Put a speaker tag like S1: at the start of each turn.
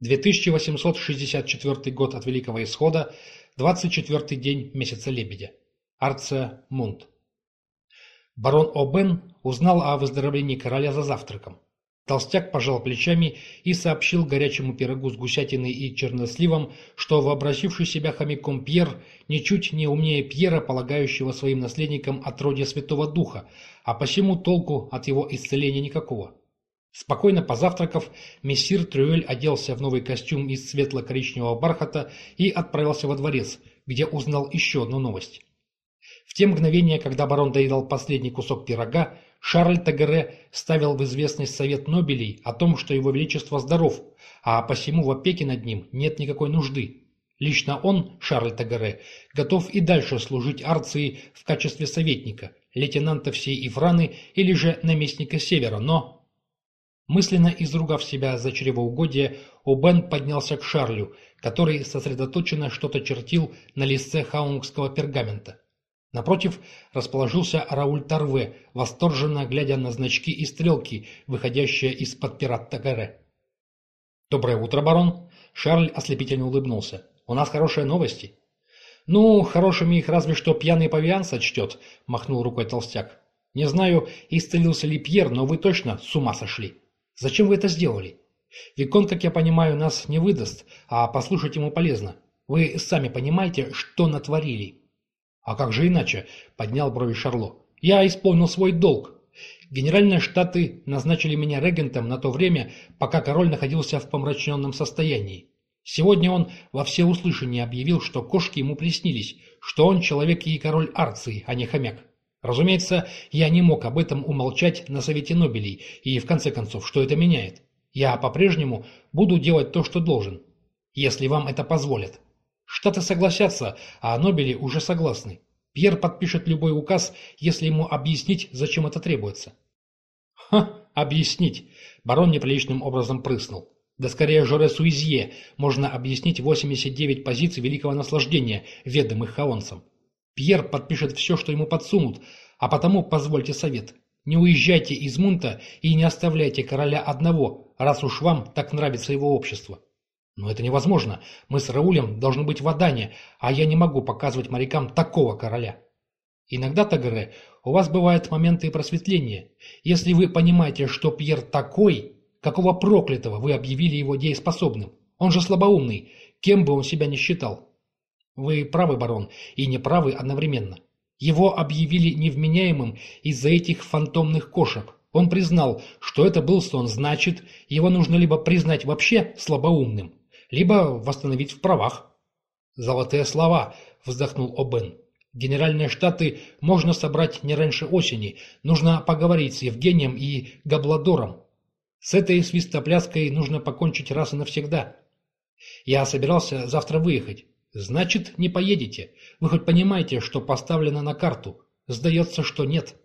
S1: 2864 год от Великого Исхода, 24 день месяца Лебедя. Арция Мунт. Барон О'Бен узнал о выздоровлении короля за завтраком. Толстяк пожал плечами и сообщил горячему пирогу с гусятиной и черносливом, что вообразивший себя хомяком Пьер ничуть не умнее Пьера, полагающего своим наследникам отродье Святого Духа, а посему толку от его исцеления никакого. Спокойно позавтракав, мессир Трюэль оделся в новый костюм из светло-коричневого бархата и отправился во дворец, где узнал еще одну новость. В те мгновения, когда барон доедал последний кусок пирога, Шарль Тагере ставил в известность Совет Нобелей о том, что его величество здоров, а посему в опеке над ним нет никакой нужды. Лично он, Шарль Тагере, готов и дальше служить Арции в качестве советника, лейтенанта всей Ифраны или же наместника Севера, но... Мысленно изругав себя за чревоугодие, Обен поднялся к Шарлю, который сосредоточенно что-то чертил на листе хаунгского пергамента. Напротив расположился Рауль Тарве, восторженно глядя на значки и стрелки, выходящие из-под пират Тагаре. «Доброе утро, барон!» Шарль ослепительно улыбнулся. «У нас хорошие новости». «Ну, хорошими их разве что пьяный павиан сочтет», — махнул рукой толстяк. «Не знаю, исцелился ли Пьер, но вы точно с ума сошли. Зачем вы это сделали? Викон, как я понимаю, нас не выдаст, а послушать ему полезно. Вы сами понимаете, что натворили». «А как же иначе?» – поднял брови Шарло. «Я исполнил свой долг. Генеральные штаты назначили меня регентом на то время, пока король находился в помрачненном состоянии. Сегодня он во всеуслышание объявил, что кошки ему приснились, что он человек и король Арции, а не хомяк. Разумеется, я не мог об этом умолчать на Совете Нобелей, и в конце концов, что это меняет? Я по-прежнему буду делать то, что должен, если вам это позволят. Штаты согласятся, а Нобели уже согласны. Пьер подпишет любой указ, если ему объяснить, зачем это требуется. Ха, объяснить. Барон неприличным образом прыснул. Да скорее Жоре Суизье можно объяснить 89 позиций великого наслаждения, ведомых хаонцам. Пьер подпишет все, что ему подсунут, а потому позвольте совет. Не уезжайте из Мунта и не оставляйте короля одного, раз уж вам так нравится его общество. Но это невозможно. Мы с Раулем должны быть в Адане, а я не могу показывать морякам такого короля. Иногда, Тагре, у вас бывают моменты просветления. Если вы понимаете, что Пьер такой, какого проклятого вы объявили его дееспособным? Он же слабоумный, кем бы он себя ни считал. Вы правы, барон, и не правы одновременно. Его объявили невменяемым из-за этих фантомных кошек. Он признал, что это был сон, значит, его нужно либо признать вообще слабоумным, либо восстановить в правах. «Золотые слова», — вздохнул Обен. «Генеральные штаты можно собрать не раньше осени. Нужно поговорить с Евгением и Габладором. С этой свистопляской нужно покончить раз и навсегда. Я собирался завтра выехать. Значит, не поедете. Вы хоть понимаете, что поставлено на карту? Сдается, что нет».